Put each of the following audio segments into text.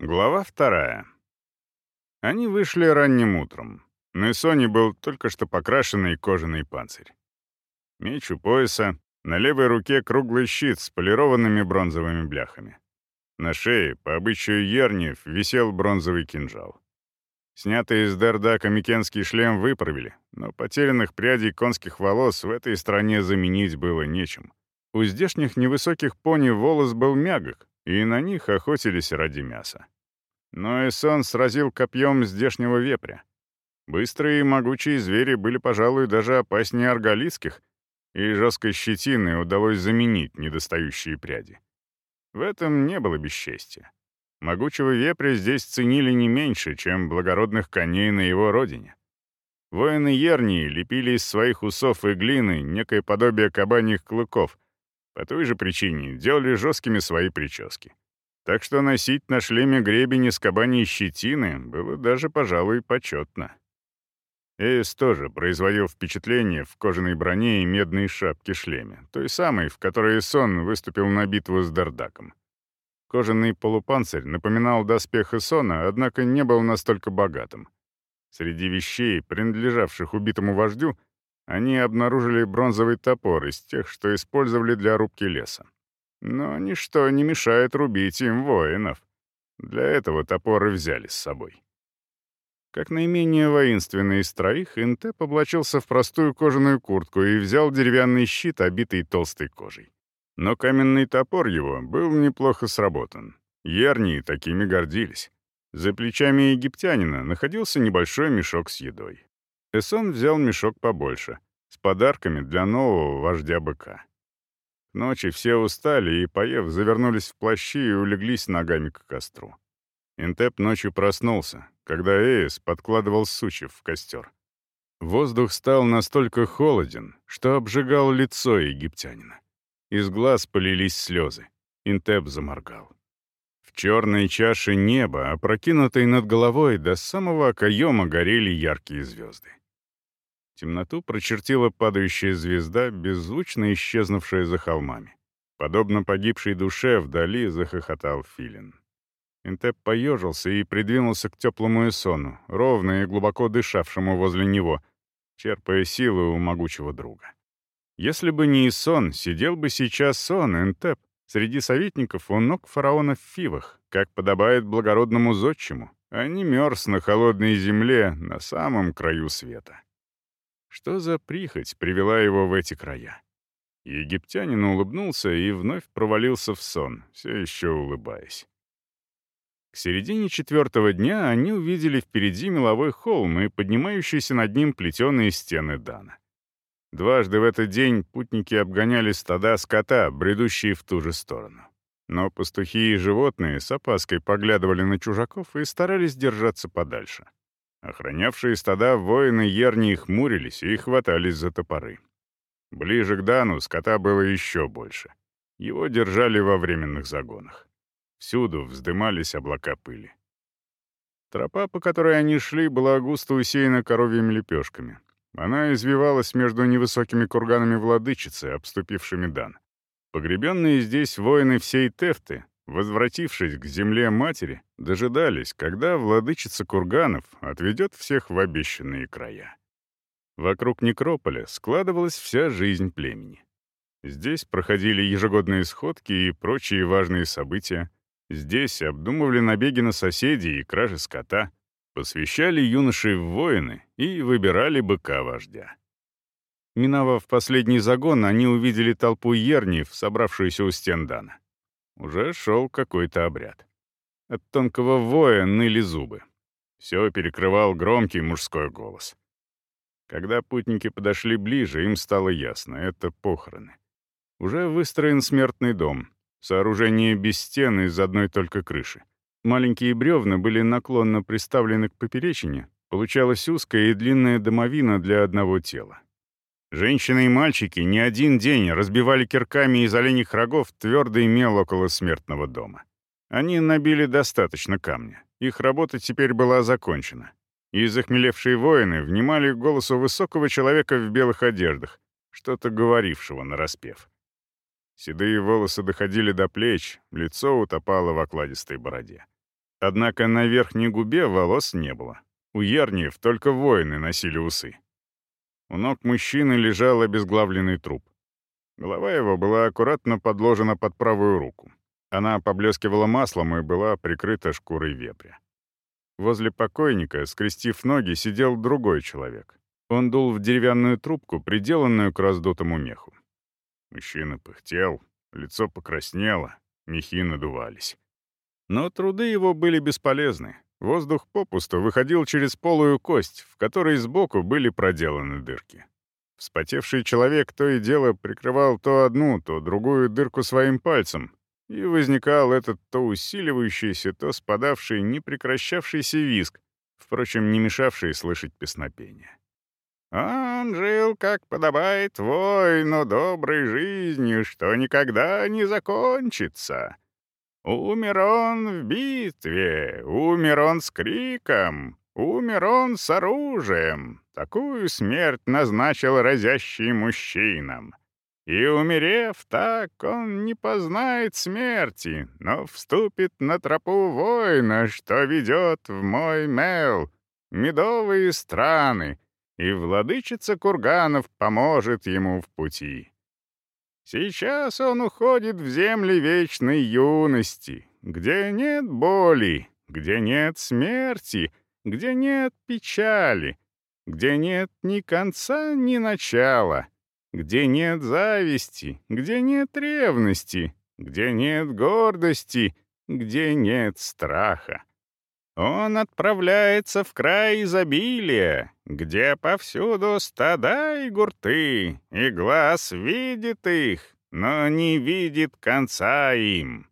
Глава вторая. Они вышли ранним утром. На Исоне был только что покрашенный кожаный панцирь. Меч у пояса, на левой руке круглый щит с полированными бронзовыми бляхами. На шее, по обычаю Ерниев, висел бронзовый кинжал. Снятый из Дердака микенский шлем выправили, но потерянных прядей конских волос в этой стране заменить было нечем. У здешних невысоких пони волос был мягок, и на них охотились ради мяса. Но Эсон сразил копьем здешнего вепря. Быстрые и могучие звери были, пожалуй, даже опаснее арголитских, и жесткой щетиной удалось заменить недостающие пряди. В этом не было бесчестия. Могучего вепря здесь ценили не меньше, чем благородных коней на его родине. Воины Ернии лепили из своих усов и глины некое подобие кабаньих клыков — по той же причине делали жесткими свои прически. Так что носить на шлеме гребень из кабаньей щетины было даже, пожалуй, почетно. Эйс тоже производил впечатление в кожаной броне и медной шапке-шлеме, той самой, в которой Сон выступил на битву с Дардаком. Кожаный полупанцирь напоминал доспех Исона, однако не был настолько богатым. Среди вещей, принадлежавших убитому вождю, они обнаружили бронзовый топор из тех, что использовали для рубки леса. Но ничто не мешает рубить им воинов. Для этого топор и взяли с собой. Как наименее воинственный из троих, Интеп облачился в простую кожаную куртку и взял деревянный щит, обитый толстой кожей. Но каменный топор его был неплохо сработан. Ернии такими гордились. За плечами египтянина находился небольшой мешок с едой. Эсон взял мешок побольше, с подарками для нового вождя быка. К ночи все устали и, поев, завернулись в плащи и улеглись ногами к костру. Интеп ночью проснулся, когда Эйс подкладывал сучьев в костер. Воздух стал настолько холоден, что обжигал лицо египтянина. Из глаз полились слезы. Интеп заморгал. Черной чаше неба, опрокинутой над головой, до самого окоема горели яркие звезды. Темноту прочертила падающая звезда, беззвучно исчезнувшая за холмами. Подобно погибшей душе вдали захохотал филин. Интеп поежился и придвинулся к теплому эсону, ровно и глубоко дышавшему возле него, черпая силы у могучего друга. Если бы не Исон, сидел бы сейчас сон, Энтеп, среди советников у ног фараона в фивах, как подобает благородному зодчему, а не мерз на холодной земле на самом краю света. Что за прихоть привела его в эти края? Египтянин улыбнулся и вновь провалился в сон, все еще улыбаясь. К середине четвертого дня они увидели впереди меловой холм и поднимающиеся над ним плетеные стены Дана. Дважды в этот день путники обгоняли стада скота, бредущие в ту же сторону. Но пастухи и животные с опаской поглядывали на чужаков и старались держаться подальше. Охранявшие стада воины Ернии хмурились и хватались за топоры. Ближе к Дану скота было еще больше. Его держали во временных загонах. Всюду вздымались облака пыли. Тропа, по которой они шли, была густо усеяна коровьими лепешками. Она извивалась между невысокими курганами владычицы, обступившими Дан. Погребенные здесь воины всей Тефты, возвратившись к земле матери, дожидались, когда владычица Курганов отведет всех в обещанные края. Вокруг некрополя складывалась вся жизнь племени. Здесь проходили ежегодные сходки и прочие важные события. Здесь обдумывали набеги на соседей и кражи скота, посвящали юношей в воины и выбирали быка-вождя. Миновав последний загон, они увидели толпу ерниев, собравшуюся у стен Дана. Уже шел какой-то обряд. От тонкого воя ныли зубы. Все перекрывал громкий мужской голос. Когда путники подошли ближе, им стало ясно — это похороны. Уже выстроен смертный дом, сооружение без стен из одной только крыши. Маленькие бревна были наклонно приставлены к поперечине, получалась узкая и длинная домовина для одного тела. Женщины и мальчики не один день разбивали кирками из оленьих рогов твердый мел около смертного дома. Они набили достаточно камня. Их работа теперь была закончена. И захмелевшие воины внимали голосу высокого человека в белых одеждах, что-то говорившего нараспев. Седые волосы доходили до плеч, лицо утопало в окладистой бороде. Однако на верхней губе волос не было. У Ярниев только воины носили усы. У ног мужчины лежал обезглавленный труп. Голова его была аккуратно подложена под правую руку. Она поблескивала маслом и была прикрыта шкурой вепря. Возле покойника, скрестив ноги, сидел другой человек. Он дул в деревянную трубку, приделанную к раздутому меху. Мужчина пыхтел, лицо покраснело, мехи надувались. Но труды его были бесполезны. Воздух попусту выходил через полую кость, в которой сбоку были проделаны дырки. Вспотевший человек то и дело прикрывал то одну, то другую дырку своим пальцем, и возникал этот то усиливающийся, то спадавший, не прекращавшийся виск, впрочем, не мешавший слышать песнопение. Он жил, как подобает воину, доброй жизнью, что никогда не закончится. Умер он в битве, умер он с криком, умер он с оружием. Такую смерть назначил разящий мужчинам. И, умерев так, он не познает смерти, но вступит на тропу воина, что ведет в мой мел, медовые страны, и владычица курганов поможет ему в пути. Сейчас он уходит в земли вечной юности, где нет боли, где нет смерти, где нет печали, где нет ни конца, ни начала — где нет зависти, где нет ревности, где нет гордости, где нет страха. Он отправляется в край изобилия, где повсюду стада и гурты, и глаз видит их, но не видит конца им.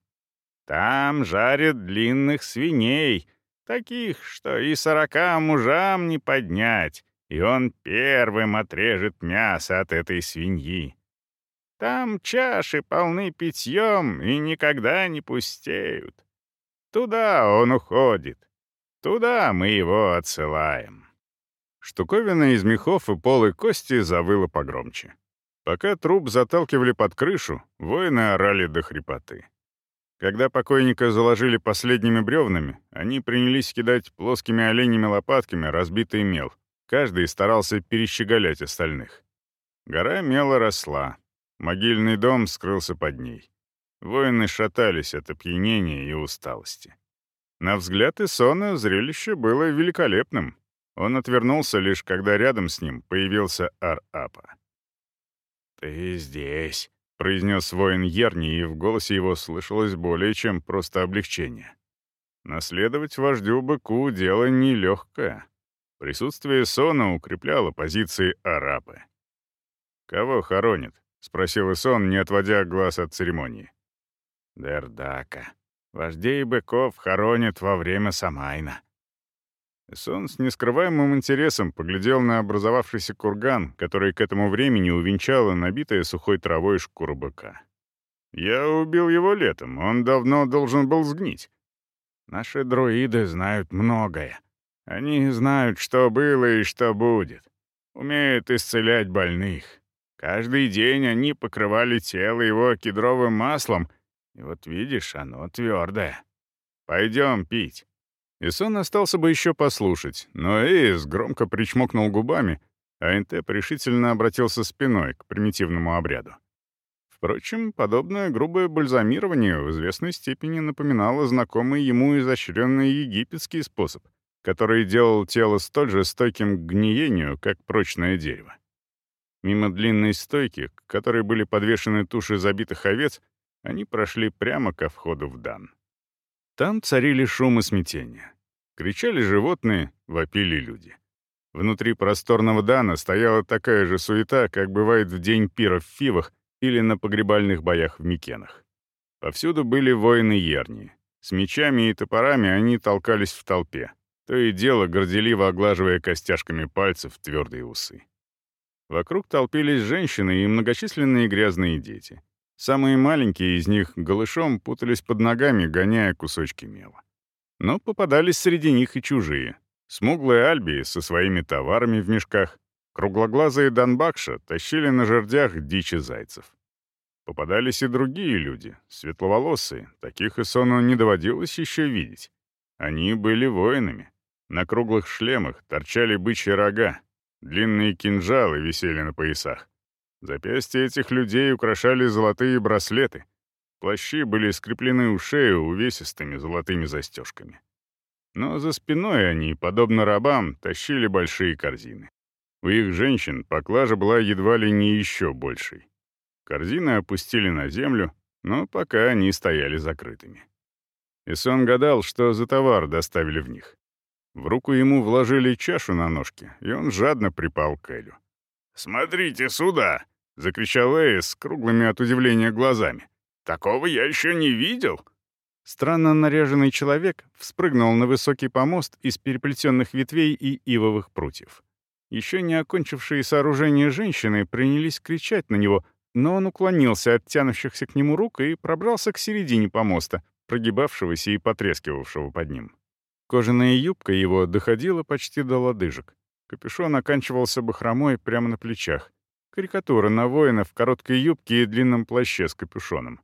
Там жарят длинных свиней, таких, что и сорока мужам не поднять, и он первым отрежет мясо от этой свиньи. Там чаши полны питьем и никогда не пустеют. Туда он уходит. Туда мы его отсылаем. Штуковина из мехов и полой кости завыла погромче. Пока труп заталкивали под крышу, воины орали до хрипоты. Когда покойника заложили последними бревнами, они принялись кидать плоскими оленями лопатками разбитый мел, Каждый старался перещеголять остальных. Гора мела росла. Могильный дом скрылся под ней. Воины шатались от опьянения и усталости. На взгляд Исона зрелище было великолепным. Он отвернулся лишь, когда рядом с ним появился Ар-Апа. «Ты здесь», — произнес воин Ерни, и в голосе его слышалось более чем просто облегчение. Наследовать вождю быку — дело нелегкое. Присутствие Сона укрепляло позиции арабы. «Кого хоронят?» — спросил Исон, не отводя глаз от церемонии. «Дердака. Вождей быков хоронят во время Самайна». Исон с нескрываемым интересом поглядел на образовавшийся курган, который к этому времени увенчала набитая сухой травой шкура быка. «Я убил его летом, он давно должен был сгнить». «Наши друиды знают многое», они знают, что было и что будет. Умеют исцелять больных. Каждый день они покрывали тело его кедровым маслом, и вот видишь, оно твердое. Пойдем пить». Исон остался бы еще послушать, но Эйс громко причмокнул губами, а Энтеп решительно обратился спиной к примитивному обряду. Впрочем, подобное грубое бальзамирование в известной степени напоминало знакомый ему изощренный египетский способ — который делал тело столь же стойким к гниению, как прочное дерево. Мимо длинной стойки, к которой были подвешены туши забитых овец, они прошли прямо ко входу в дан. Там царили шум и смятение. Кричали животные, вопили люди. Внутри просторного дана стояла такая же суета, как бывает в день пира в Фивах или на погребальных боях в Микенах. Повсюду были воины Ерни. С мечами и топорами они толкались в толпе, то и дело горделиво оглаживая костяшками пальцев твердые усы. Вокруг толпились женщины и многочисленные грязные дети. Самые маленькие из них голышом путались под ногами, гоняя кусочки мела. Но попадались среди них и чужие. Смуглые Альбии со своими товарами в мешках, круглоглазые Донбакша тащили на жердях дичи зайцев. Попадались и другие люди, светловолосые, таких и сону не доводилось еще видеть. Они были воинами. На круглых шлемах торчали бычьи рога, длинные кинжалы висели на поясах. Запястья этих людей украшали золотые браслеты. Плащи были скреплены у шеи увесистыми золотыми застежками. Но за спиной они, подобно рабам, тащили большие корзины. У их женщин поклажа была едва ли не еще большей. Корзины опустили на землю, но пока они стояли закрытыми. Исон гадал, что за товар доставили в них. В руку ему вложили чашу на ножке, и он жадно припал к Элю. «Смотрите сюда!» — закричал Эйс круглыми от удивления глазами. «Такого я еще не видел!» Странно наряженный человек вспрыгнул на высокий помост из переплетенных ветвей и ивовых прутьев. Еще не окончившие сооружение женщины принялись кричать на него, но он уклонился от тянущихся к нему рук и пробрался к середине помоста, прогибавшегося и потрескивавшего под ним. Кожаная юбка его доходила почти до лодыжек. Капюшон оканчивался бахромой прямо на плечах. Карикатура на воина в короткой юбке и длинном плаще с капюшоном.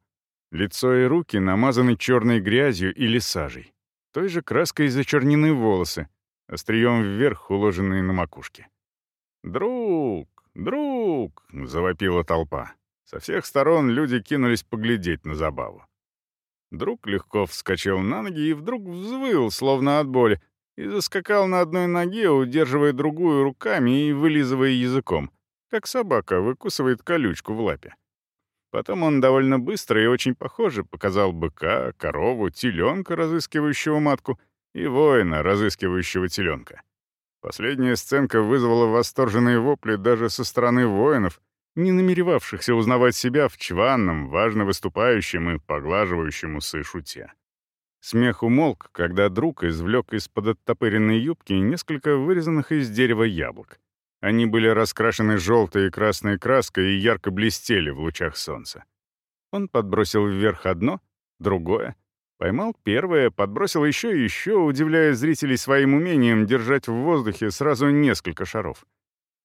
Лицо и руки намазаны черной грязью или сажей. Той же краской зачернены волосы, острием вверх уложенные на макушке. «Друг! Друг!» — завопила толпа. Со всех сторон люди кинулись поглядеть на забаву. Друг легко вскочил на ноги и вдруг взвыл, словно от боли, и заскакал на одной ноге, удерживая другую руками и вылизывая языком, как собака выкусывает колючку в лапе. Потом он довольно быстро и очень похоже показал быка, корову, теленка, разыскивающего матку, и воина, разыскивающего теленка. Последняя сценка вызвала восторженные вопли даже со стороны воинов, не намеревавшихся узнавать себя в чванном, важно выступающем и поглаживающем усы шуте. Смех умолк, когда друг извлек из-под оттопыренной юбки несколько вырезанных из дерева яблок. Они были раскрашены желтой и красной краской и ярко блестели в лучах солнца. Он подбросил вверх одно, другое, поймал первое, подбросил еще и еще, удивляя зрителей своим умением держать в воздухе сразу несколько шаров.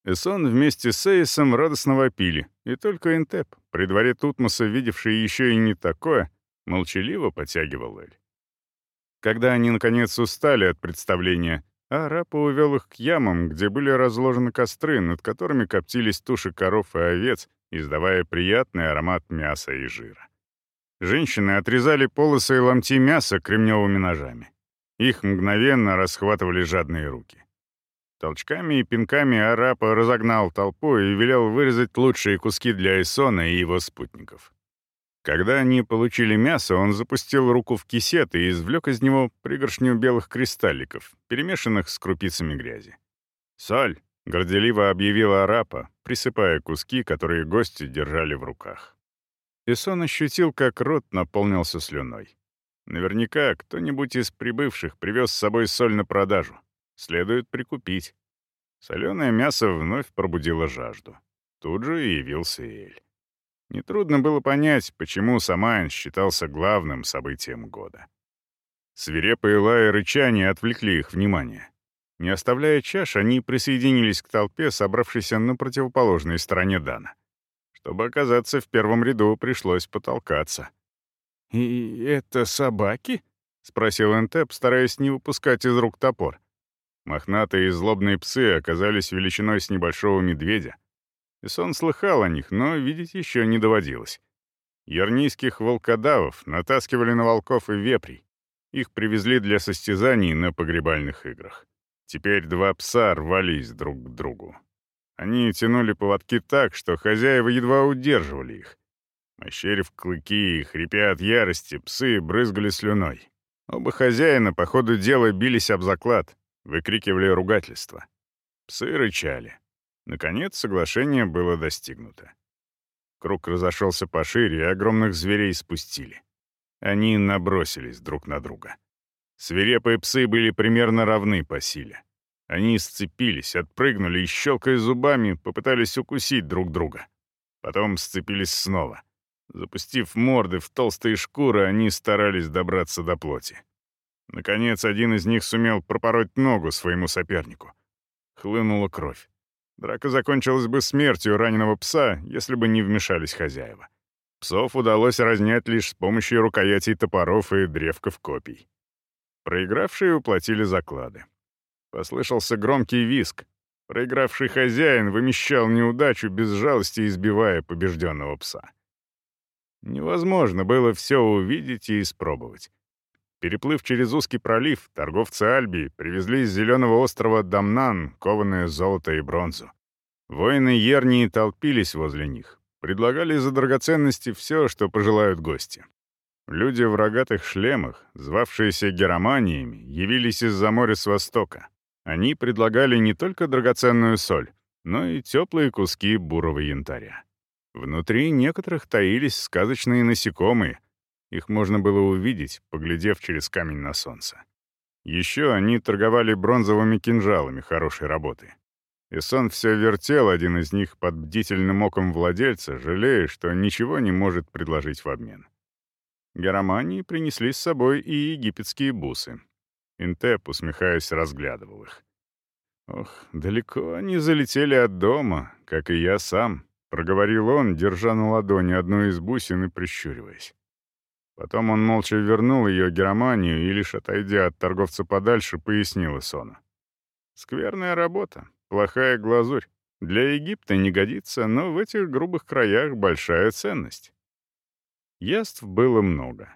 Эсон вместе с Эйсом радостно вопили, и только Энтеп, при дворе Тутмоса, видевший еще и не такое, молчаливо подтягивал Эль. Когда они, наконец, устали от представления, а Рапа увел их к ямам, где были разложены костры, над которыми коптились туши коров и овец, издавая приятный аромат мяса и жира. Женщины отрезали полосы и ломти мяса кремневыми ножами. Их мгновенно расхватывали жадные руки. Толчками и пинками Арапа разогнал толпу и велел вырезать лучшие куски для Эсона и его спутников. Когда они получили мясо, он запустил руку в кисет и извлек из него пригоршню белых кристалликов, перемешанных с крупицами грязи. «Соль!» — горделиво объявила арапа, присыпая куски, которые гости держали в руках. Исон ощутил, как рот наполнился слюной. Наверняка кто-нибудь из прибывших привез с собой соль на продажу. Следует прикупить. Соленое мясо вновь пробудило жажду. Тут же явился Эль. Нетрудно было понять, почему Самайн считался главным событием года. Свирепые лаи рычания отвлекли их внимание. Не оставляя чаш, они присоединились к толпе, собравшейся на противоположной стороне Дана. Чтобы оказаться в первом ряду, пришлось потолкаться. «И это собаки?» — спросил Энтеп, стараясь не выпускать из рук топор. Мохнатые и злобные псы оказались величиной с небольшого медведя, и сон слыхал о них, но видеть еще не доводилось. Ярнийских волкодавов натаскивали на волков и вепрей. Их привезли для состязаний на погребальных играх. Теперь два пса рвались друг к другу. Они тянули поводки так, что хозяева едва удерживали их. Ощерив клыки и хрипя от ярости, псы брызгали слюной. Оба хозяина по ходу дела бились об заклад, выкрикивали ругательства. Псы рычали. Наконец, соглашение было достигнуто. Круг разошелся пошире, и огромных зверей спустили. Они набросились друг на друга. Свирепые псы были примерно равны по силе. Они сцепились, отпрыгнули и, щелкая зубами, попытались укусить друг друга. Потом сцепились снова. Запустив морды в толстые шкуры, они старались добраться до плоти. Наконец, один из них сумел пропороть ногу своему сопернику. Хлынула кровь. Драка закончилась бы смертью раненого пса, если бы не вмешались хозяева. Псов удалось разнять лишь с помощью рукоятей топоров и древков копий. Проигравшие уплатили заклады. Послышался громкий виск. Проигравший хозяин вымещал неудачу без жалости, избивая побежденного пса. Невозможно было все увидеть и испробовать. Переплыв через узкий пролив, торговцы Альби привезли с зеленого острова Дамнан кованое золото и бронзу. Воины Ернии толпились возле них, предлагали за драгоценности все, что пожелают гости. Люди в рогатых шлемах, звавшиеся героманиями, явились из-за моря с востока. Они предлагали не только драгоценную соль, но и теплые куски бурого янтаря. Внутри некоторых таились сказочные насекомые. Их можно было увидеть, поглядев через камень на солнце. Еще они торговали бронзовыми кинжалами хорошей работы. И сон все вертел один из них под бдительным оком владельца, жалея, что ничего не может предложить в обмен. Гарамании принесли с собой и египетские бусы. Интеп, усмехаясь, разглядывал их. «Ох, далеко они залетели от дома, как и я сам», — проговорил он, держа на ладони одну из бусин и прищуриваясь. Потом он молча вернул ее Германию и, лишь отойдя от торговца подальше, пояснил Исону. «Скверная работа, плохая глазурь. Для Египта не годится, но в этих грубых краях большая ценность». Яств было много.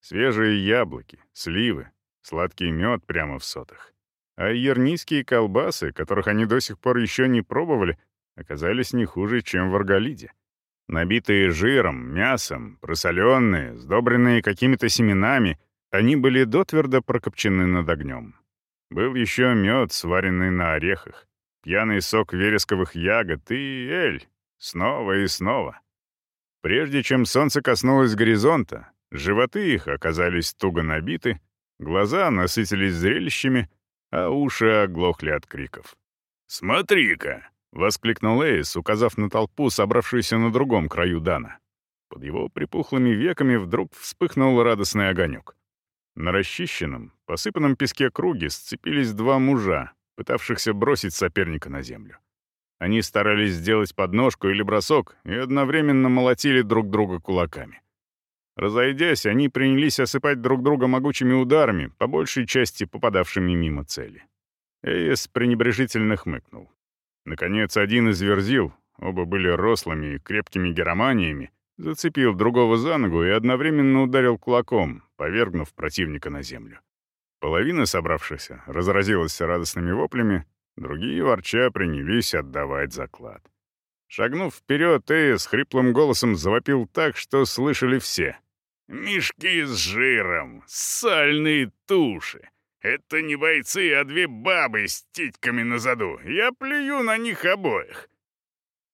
Свежие яблоки, сливы, сладкий мед прямо в сотах. А ернийские колбасы, которых они до сих пор еще не пробовали, оказались не хуже, чем в Арголиде. Набитые жиром, мясом, просоленные, сдобренные какими-то семенами, они были дотвердо прокопчены над огнем. Был еще мед, сваренный на орехах, пьяный сок вересковых ягод и эль. Снова и снова. Прежде чем солнце коснулось горизонта, животы их оказались туго набиты, глаза насытились зрелищами, а уши оглохли от криков. «Смотри-ка!» — воскликнул Эйс, указав на толпу, собравшуюся на другом краю Дана. Под его припухлыми веками вдруг вспыхнул радостный огонек. На расчищенном, посыпанном песке круге сцепились два мужа, пытавшихся бросить соперника на землю. Они старались сделать подножку или бросок и одновременно молотили друг друга кулаками. Разойдясь, они принялись осыпать друг друга могучими ударами, по большей части попадавшими мимо цели. Эйс пренебрежительно хмыкнул. Наконец, один из верзил, оба были рослыми и крепкими героманиями, зацепил другого за ногу и одновременно ударил кулаком, повергнув противника на землю. Половина собравшихся разразилась радостными воплями, другие ворча принялись отдавать заклад. Шагнув вперед, Эйс хриплым голосом завопил так, что слышали все. «Мешки с жиром, сальные туши, это не бойцы, а две бабы с титьками на заду. Я плюю на них обоих».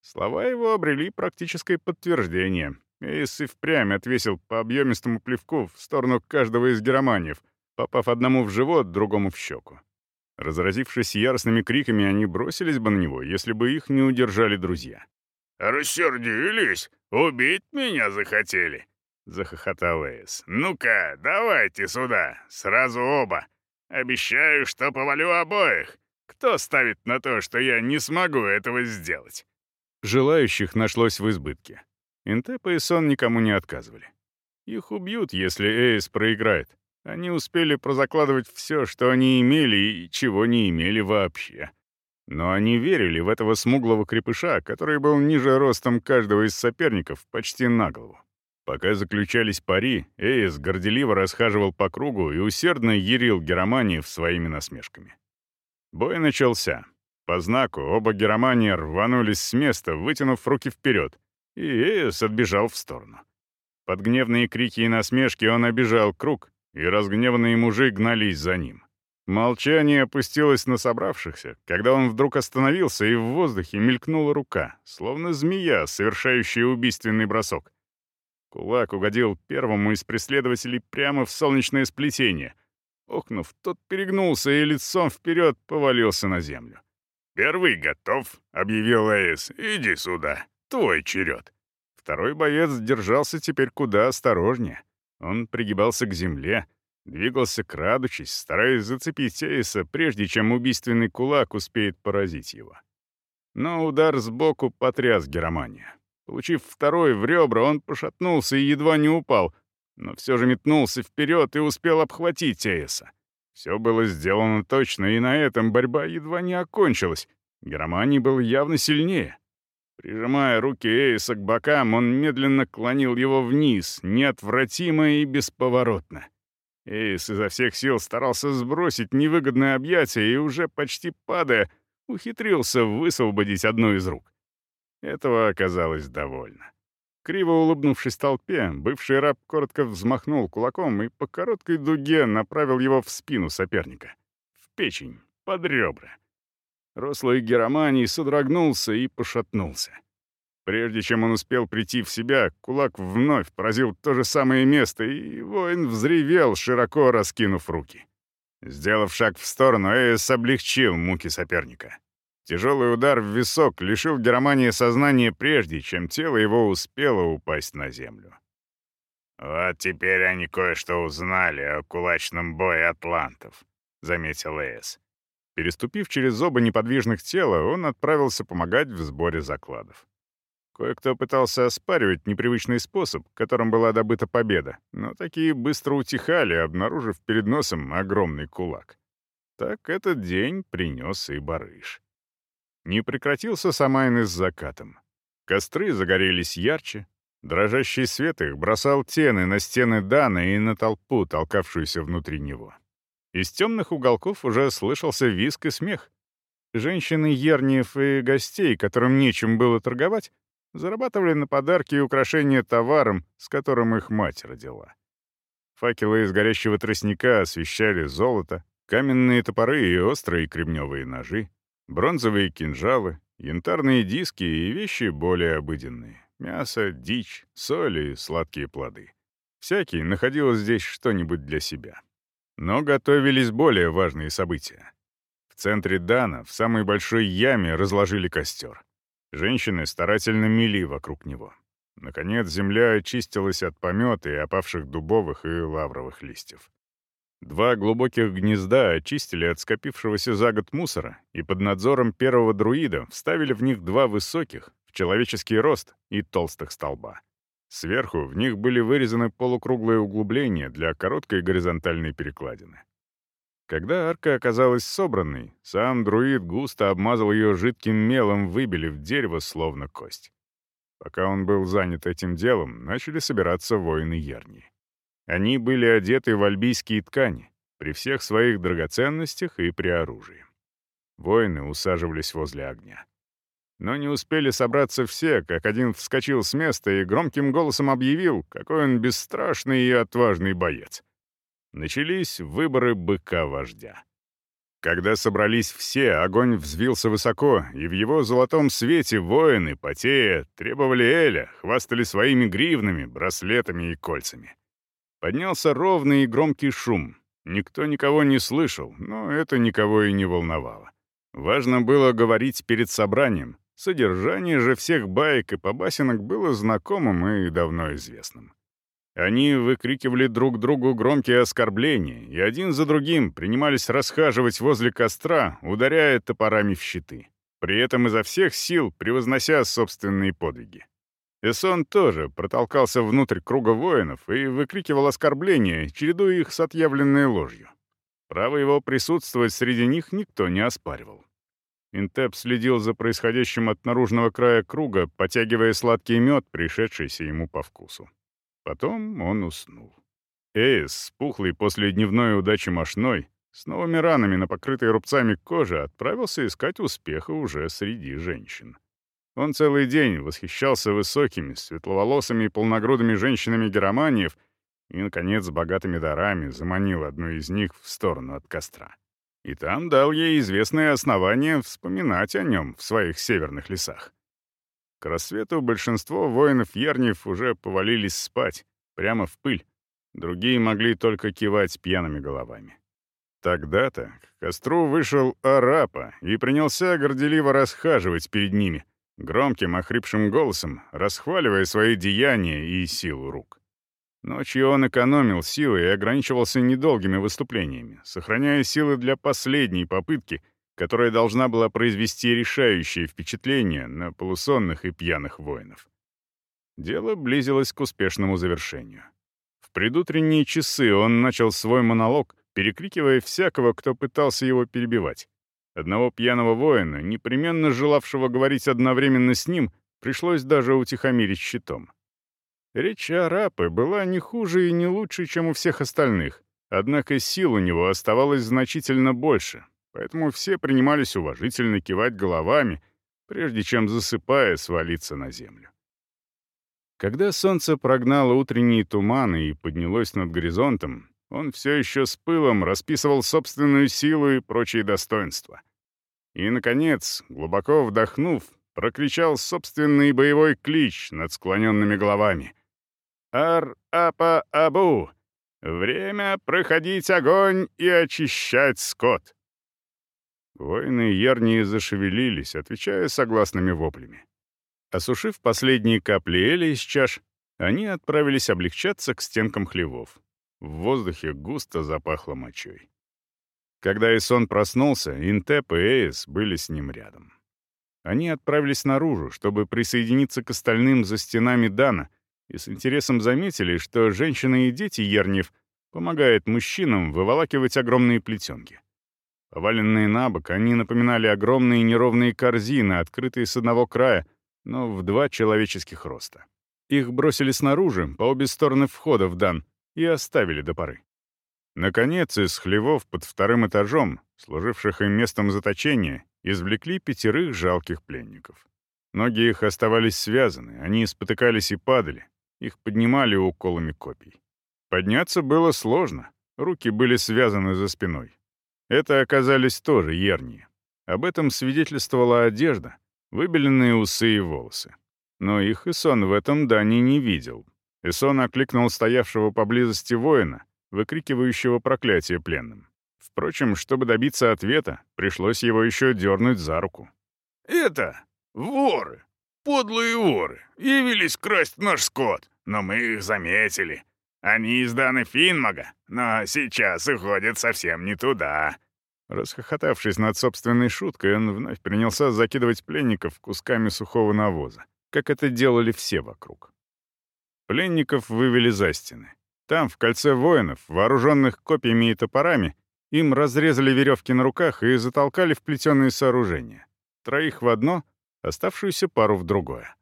Слова его обрели практическое подтверждение. Эйс и впрямь отвесил по объемистому плевку в сторону каждого из германиев, попав одному в живот, другому в щеку. Разразившись яростными криками, они бросились бы на него, если бы их не удержали друзья. «Рассердились? Убить меня захотели?» — захохотал Эйс. «Ну-ка, давайте сюда, сразу оба. Обещаю, что повалю обоих. Кто ставит на то, что я не смогу этого сделать?» Желающих нашлось в избытке. Интепа и Сон никому не отказывали. Их убьют, если Эйс проиграет. Они успели прозакладывать все, что они имели и чего не имели вообще. Но они верили в этого смуглого крепыша, который был ниже ростом каждого из соперников почти на голову. Пока заключались пари, Эйс горделиво расхаживал по кругу и усердно ярил героманиев своими насмешками. Бой начался. По знаку оба геромания рванулись с места, вытянув руки вперед, и Эйс отбежал в сторону. Под гневные крики и насмешки он обижал круг, и разгневанные мужи гнались за ним. Молчание опустилось на собравшихся, когда он вдруг остановился, и в воздухе мелькнула рука, словно змея, совершающая убийственный бросок. Кулак угодил первому из преследователей прямо в солнечное сплетение. Охнув, тот перегнулся и лицом вперед повалился на землю. «Первый готов», — объявил Эйс. «Иди сюда, твой черед». Второй боец держался теперь куда осторожнее. Он пригибался к земле, двигался крадучись, стараясь зацепить Эйса, прежде чем убийственный кулак успеет поразить его. Но удар сбоку потряс Германия. Получив второй в ребра, он пошатнулся и едва не упал, но все же метнулся вперед и успел обхватить Эйса. Все было сделано точно, и на этом борьба едва не окончилась. Германий был явно сильнее. Прижимая руки Эйса к бокам, он медленно клонил его вниз, неотвратимо и бесповоротно. Эйс изо всех сил старался сбросить невыгодное объятие и уже почти падая, ухитрился высвободить одну из рук. Этого оказалось довольно. Криво улыбнувшись толпе, бывший раб коротко взмахнул кулаком и по короткой дуге направил его в спину соперника. В печень, под ребра. Рослый Героманий содрогнулся и пошатнулся. Прежде чем он успел прийти в себя, кулак вновь поразил то же самое место, и воин взревел, широко раскинув руки. Сделав шаг в сторону, Эйс облегчил муки соперника. Тяжелый удар в висок лишил Германии сознания прежде, чем тело его успело упасть на землю. «Вот теперь они кое-что узнали о кулачном бое атлантов», — заметил Эйс. Переступив через оба неподвижных тела, он отправился помогать в сборе закладов. Кое-кто пытался оспаривать непривычный способ, которым была добыта победа, но такие быстро утихали, обнаружив перед носом огромный кулак. Так этот день принес и барыш. Не прекратился Самайн с закатом. Костры загорелись ярче. Дрожащий свет их бросал тены на стены Дана и на толпу, толкавшуюся внутри него. Из темных уголков уже слышался виск и смех. Женщины Ерниев и гостей, которым нечем было торговать, зарабатывали на подарки и украшения товаром, с которым их мать родила. Факелы из горящего тростника освещали золото, каменные топоры и острые кремневые ножи. Бронзовые кинжалы, янтарные диски и вещи более обыденные. Мясо, дичь, соль и сладкие плоды. Всякий находил здесь что-нибудь для себя. Но готовились более важные события. В центре Дана, в самой большой яме, разложили костер. Женщины старательно мели вокруг него. Наконец, земля очистилась от помета и опавших дубовых и лавровых листьев. Два глубоких гнезда очистили от скопившегося за год мусора и под надзором первого друида вставили в них два высоких, в человеческий рост, и толстых столба. Сверху в них были вырезаны полукруглые углубления для короткой горизонтальной перекладины. Когда арка оказалась собранной, сам друид густо обмазал ее жидким мелом, выбелив дерево словно кость. Пока он был занят этим делом, начали собираться воины Ярни. Они были одеты в альбийские ткани, при всех своих драгоценностях и при оружии. Воины усаживались возле огня. Но не успели собраться все, как один вскочил с места и громким голосом объявил, какой он бесстрашный и отважный боец. Начались выборы быка-вождя. Когда собрались все, огонь взвился высоко, и в его золотом свете воины, потея, требовали Эля, хвастали своими гривнами, браслетами и кольцами. Поднялся ровный и громкий шум. Никто никого не слышал, но это никого и не волновало. Важно было говорить перед собранием. Содержание же всех баек и побасенок было знакомым и давно известным. Они выкрикивали друг другу громкие оскорбления, и один за другим принимались расхаживать возле костра, ударяя топорами в щиты. При этом изо всех сил превознося собственные подвиги. Эсон тоже протолкался внутрь круга воинов и выкрикивал оскорбления, чередуя их с отъявленной ложью. Право его присутствовать среди них никто не оспаривал. Интеп следил за происходящим от наружного края круга, потягивая сладкий мед, пришедшийся ему по вкусу. Потом он уснул. Эйс, пухлый после дневной удачи мошной, с новыми ранами на покрытой рубцами кожи, отправился искать успеха уже среди женщин. Он целый день восхищался высокими, светловолосыми и полногрудыми женщинами героманиев и, наконец, богатыми дарами заманил одну из них в сторону от костра. И там дал ей известное основание вспоминать о нем в своих северных лесах. К рассвету большинство воинов Ярниев уже повалились спать, прямо в пыль. Другие могли только кивать пьяными головами. Тогда-то к костру вышел Арапа и принялся горделиво расхаживать перед ними — громким, охрипшим голосом, расхваливая свои деяния и силу рук. Ночью он экономил силы и ограничивался недолгими выступлениями, сохраняя силы для последней попытки, которая должна была произвести решающее впечатление на полусонных и пьяных воинов. Дело близилось к успешному завершению. В предутренние часы он начал свой монолог, перекрикивая всякого, кто пытался его перебивать. Одного пьяного воина, непременно желавшего говорить одновременно с ним, пришлось даже утихомирить щитом. Речь арапы была не хуже и не лучше, чем у всех остальных, однако сил у него оставалось значительно больше, поэтому все принимались уважительно кивать головами, прежде чем, засыпая, свалиться на землю. Когда солнце прогнало утренние туманы и поднялось над горизонтом, он все еще с пылом расписывал собственную силу и прочие достоинства. И, наконец, глубоко вдохнув, прокричал собственный боевой клич над склоненными головами. «Ар-апа-абу! Время проходить огонь и очищать скот!» Воины Ернии зашевелились, отвечая согласными воплями. Осушив последние капли эля из чаш, они отправились облегчаться к стенкам хлевов. В воздухе густо запахло мочой. Когда Исон проснулся, Интеп и Эйс были с ним рядом. Они отправились наружу, чтобы присоединиться к остальным за стенами Дана, и с интересом заметили, что женщины и дети Ерниев помогают мужчинам выволакивать огромные плетенки. Поваленные на бок, они напоминали огромные неровные корзины, открытые с одного края, но в два человеческих роста. Их бросили снаружи, по обе стороны входа в Дан, и оставили до поры. Наконец, из хлевов под вторым этажом, служивших им местом заточения, извлекли пятерых жалких пленников. Ноги их оставались связаны, они спотыкались и падали, их поднимали уколами копий. Подняться было сложно, руки были связаны за спиной. Это оказались тоже ернии. Об этом свидетельствовала одежда, выбеленные усы и волосы. Но их Исон в этом Дани не видел, Эсон окликнул стоявшего поблизости воина, выкрикивающего проклятие пленным. Впрочем, чтобы добиться ответа, пришлось его еще дернуть за руку. «Это воры, подлые воры, явились красть наш скот, но мы их заметили. Они из Даны Финмага, но сейчас уходят совсем не туда». Расхохотавшись над собственной шуткой, он вновь принялся закидывать пленников кусками сухого навоза, как это делали все вокруг. Пленников вывели за стены. Там, в кольце воинов, вооруженных копьями и топорами, им разрезали веревки на руках и затолкали в плетеные сооружения. Троих в одно, оставшуюся пару в другое.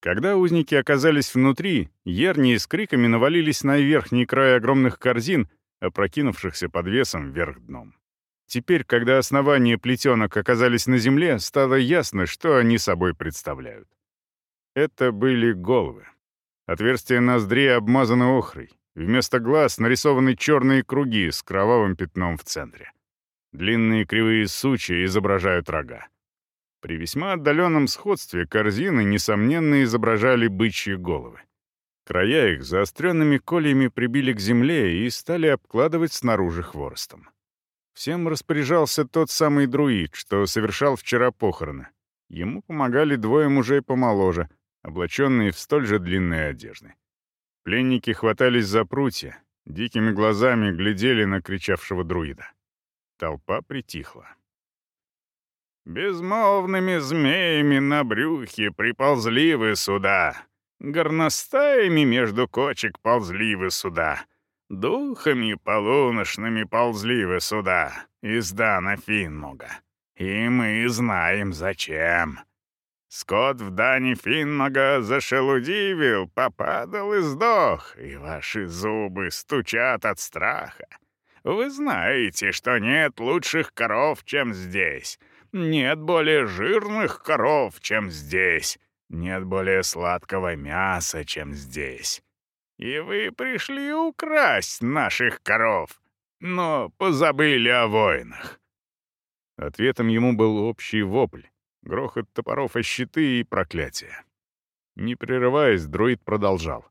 Когда узники оказались внутри, ерни с криками навалились на верхний край огромных корзин, опрокинувшихся под весом вверх дном. Теперь, когда основания плетенок оказались на земле, стало ясно, что они собой представляют. Это были головы. Отверстия ноздрей обмазаны охрой. Вместо глаз нарисованы черные круги с кровавым пятном в центре. Длинные кривые сучья изображают рога. При весьма отдаленном сходстве корзины, несомненно, изображали бычьи головы. Края их заостренными кольями прибили к земле и стали обкладывать снаружи хворостом. Всем распоряжался тот самый друид, что совершал вчера похороны. Ему помогали двое мужей помоложе — облаченные в столь же длинные одежды. Пленники хватались за прутья, дикими глазами глядели на кричавшего друида. Толпа притихла. «Безмолвными змеями на брюхе приползли вы сюда, горностаями между кочек ползли вы сюда, духами полуношными ползли вы сюда, из Финмуга. И мы знаем, зачем. Скот в Дани Финнога зашелудивил, попадал и сдох, и ваши зубы стучат от страха. Вы знаете, что нет лучших коров, чем здесь. Нет более жирных коров, чем здесь. Нет более сладкого мяса, чем здесь. И вы пришли украсть наших коров, но позабыли о воинах. Ответом ему был общий вопль грохот топоров о щиты и проклятия. Не прерываясь, друид продолжал.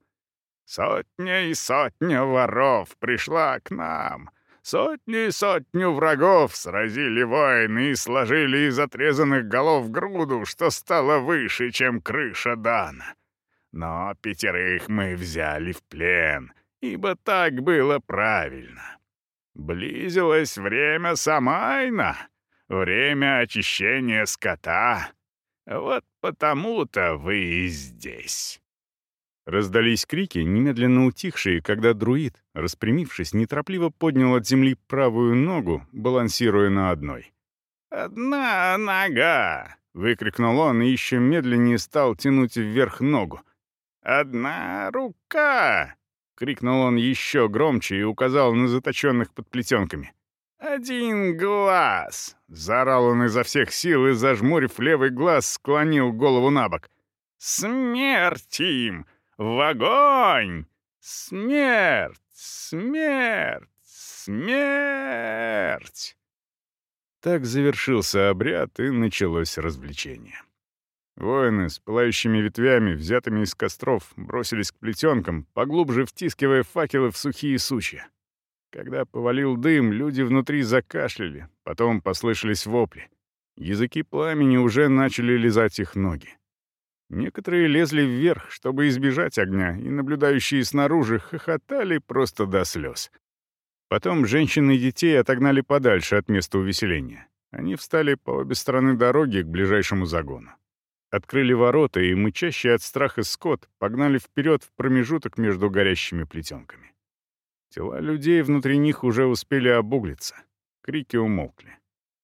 «Сотня и сотня воров пришла к нам. Сотню и сотню врагов сразили воины и сложили из отрезанных голов груду, что стало выше, чем крыша Дана. Но пятерых мы взяли в плен, ибо так было правильно. Близилось время Самайна, Время очищения скота. Вот потому-то вы и здесь. Раздались крики, немедленно утихшие, когда друид, распрямившись, неторопливо поднял от земли правую ногу, балансируя на одной. «Одна нога!» — выкрикнул он и еще медленнее стал тянуть вверх ногу. «Одна рука!» — крикнул он еще громче и указал на заточенных под плетенками. «Один глаз!» — заорал он изо всех сил и, зажмурив левый глаз, склонил голову на бок. «Смерть им! В огонь! Смерть! Смерть! Смерть!» Так завершился обряд, и началось развлечение. Воины с пылающими ветвями, взятыми из костров, бросились к плетенкам, поглубже втискивая факелы в сухие сучья. Когда повалил дым, люди внутри закашляли, потом послышались вопли. Языки пламени уже начали лизать их ноги. Некоторые лезли вверх, чтобы избежать огня, и наблюдающие снаружи хохотали просто до слез. Потом женщин и детей отогнали подальше от места увеселения. Они встали по обе стороны дороги к ближайшему загону. Открыли ворота, и мычащий от страха скот погнали вперед в промежуток между горящими плетенками. Тела людей внутри них уже успели обуглиться. Крики умолкли.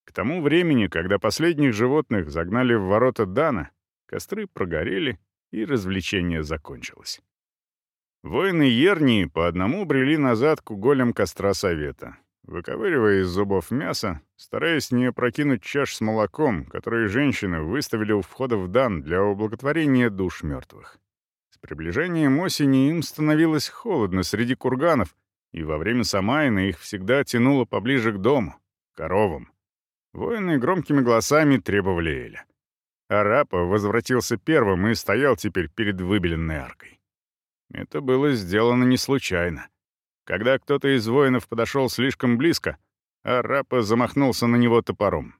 К тому времени, когда последних животных загнали в ворота Дана, Костры прогорели, и развлечение закончилось. Воины Ернии по одному брели назад к уголям костра совета, выковыривая из зубов мясо, стараясь не опрокинуть чаш с молоком, которые женщины выставили у входа в дан для ублаготворения душ мертвых. С приближением осени им становилось холодно среди курганов, и во время Самайна их всегда тянуло поближе к дому, коровам. Воины громкими голосами требовали Эля. Арапа возвратился первым и стоял теперь перед выбеленной аркой. Это было сделано не случайно. Когда кто-то из воинов подошел слишком близко, Арапа замахнулся на него топором.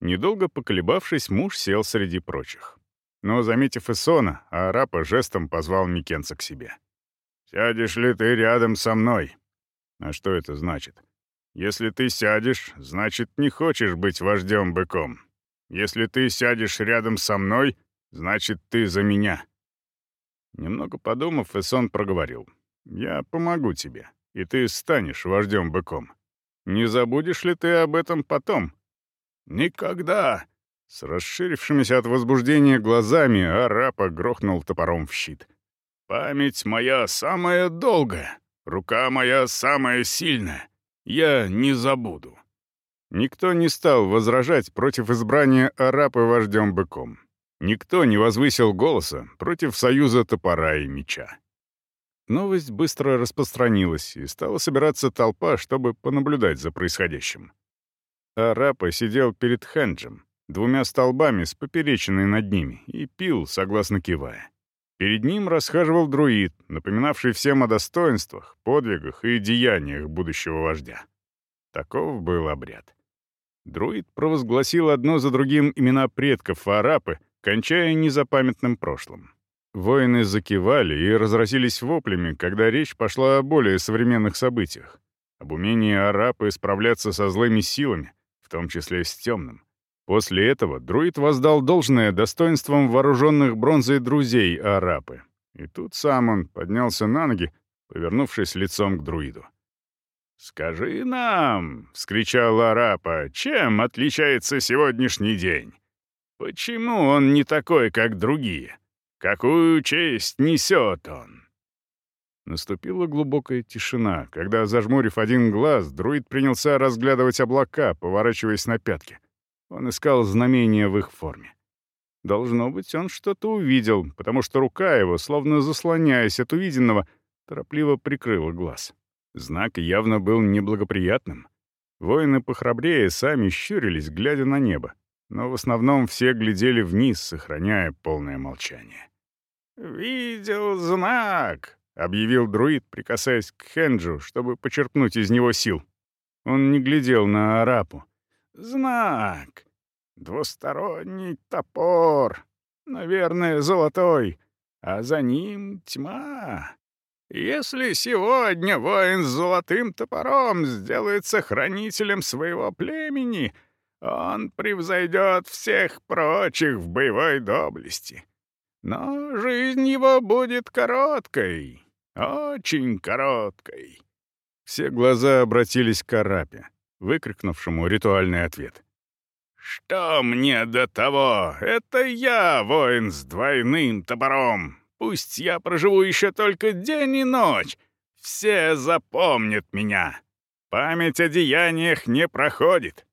Недолго поколебавшись, муж сел среди прочих. Но, заметив Исона, Арапа жестом позвал Микенца к себе. «Сядешь ли ты рядом со мной?» «А что это значит?» «Если ты сядешь, значит, не хочешь быть вождем-быком. Если ты сядешь рядом со мной, значит, ты за меня». Немного подумав, Эсон проговорил. «Я помогу тебе, и ты станешь вождем-быком. Не забудешь ли ты об этом потом?» «Никогда!» С расширившимися от возбуждения глазами Арапа грохнул топором в щит. «Память моя самая долгая, рука моя самая сильная. Я не забуду». Никто не стал возражать против избрания арапы вождем-быком. Никто не возвысил голоса против союза топора и меча. Новость быстро распространилась, и стала собираться толпа, чтобы понаблюдать за происходящим. Арапа сидел перед Хенджем, двумя столбами с поперечиной над ними, и пил, согласно кивая. Перед ним расхаживал друид, напоминавший всем о достоинствах, подвигах и деяниях будущего вождя. Таков был обряд. Друид провозгласил одно за другим имена предков Арапы, кончая незапамятным прошлым. Воины закивали и разразились воплями, когда речь пошла о более современных событиях, об умении Арапы справляться со злыми силами, в том числе с темным. После этого друид воздал должное достоинствам вооруженных бронзой друзей Арапы. И тут сам он поднялся на ноги, повернувшись лицом к друиду. «Скажи нам!» — вскричал Арапа. «Чем отличается сегодняшний день? Почему он не такой, как другие? Какую честь несет он?» Наступила глубокая тишина, когда, зажмурив один глаз, друид принялся разглядывать облака, поворачиваясь на пятки. Он искал знамения в их форме. Должно быть, он что-то увидел, потому что рука его, словно заслоняясь от увиденного, торопливо прикрыла глаз. Знак явно был неблагоприятным. Воины похрабрее сами щурились, глядя на небо, но в основном все глядели вниз, сохраняя полное молчание. «Видел знак!» — объявил друид, прикасаясь к Хенджу, чтобы почерпнуть из него сил. Он не глядел на Арапу. «Знак! Двусторонний топор! Наверное, золотой, а за ним тьма!» Если сегодня воин с золотым топором сделается хранителем своего племени, он превзойдет всех прочих в боевой доблести. Но жизнь его будет короткой, очень короткой». Все глаза обратились к Арапе, выкрикнувшему ритуальный ответ. «Что мне до того? Это я, воин с двойным топором. Пусть я проживу еще только день и ночь. Все запомнят меня. Память о деяниях не проходит».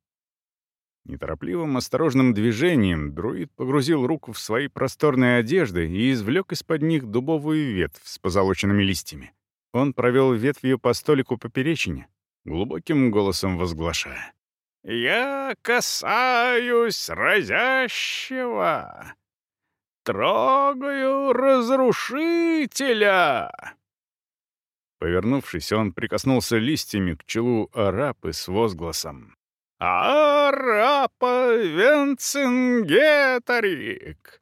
Неторопливым, осторожным движением друид погрузил руку в свои просторные одежды и извлек из-под них дубовую ветвь с позолоченными листьями. Он провел ветвью по столику поперечине, глубоким голосом возглашая. «Я касаюсь разящего, трогаю разрушителя». Повернувшись, он прикоснулся листьями к челу арапы с возгласом. «Арапа Венцингетарик!»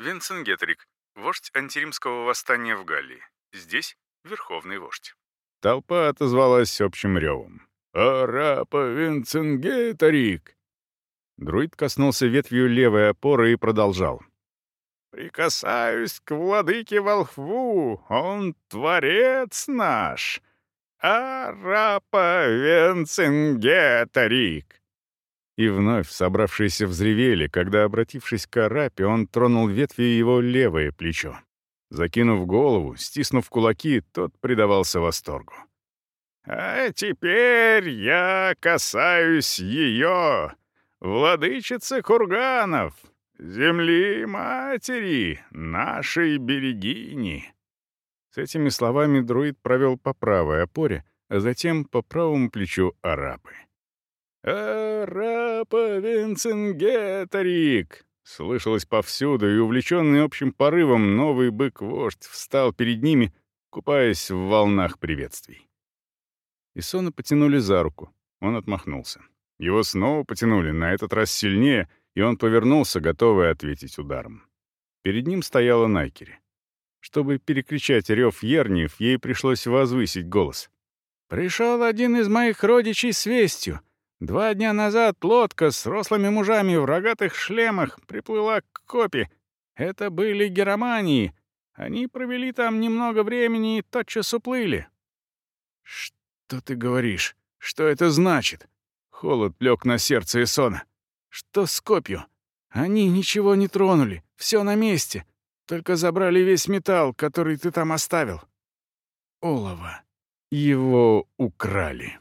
Венцингетарик — вождь антиримского восстания в Галлии. Здесь — верховный вождь. Толпа отозвалась общим ревом. «Арапа Венцингетарик!» Друид коснулся ветвью левой опоры и продолжал. «Прикасаюсь к владыке волхву, он творец наш!» «Арапа Венцингетарик!» И вновь собравшиеся взревели, когда, обратившись к Арапе, он тронул ветвью его левое плечо. Закинув голову, стиснув кулаки, тот предавался восторгу. «А теперь я касаюсь ее, владычицы курганов, земли матери, нашей берегини». С этими словами друид провел по правой опоре, а затем по правому плечу арабы. «Арапа Винценгетарик!» Слышалось повсюду, и, увлеченный общим порывом, новый бык-вождь встал перед ними, купаясь в волнах приветствий. Исона потянули за руку. Он отмахнулся. Его снова потянули, на этот раз сильнее, и он повернулся, готовый ответить ударом. Перед ним стояла Найкери. Чтобы перекричать рев Ерниев, ей пришлось возвысить голос. «Пришел один из моих родичей с вестью. Два дня назад лодка с рослыми мужами в рогатых шлемах приплыла к Копи. Это были геромании. Они провели там немного времени и тотчас уплыли». «Что ты говоришь? Что это значит?» Холод лег на сердце Исона. «Что с Копью? Они ничего не тронули. Все на месте. Только забрали весь металл, который ты там оставил. Олова. Его украли.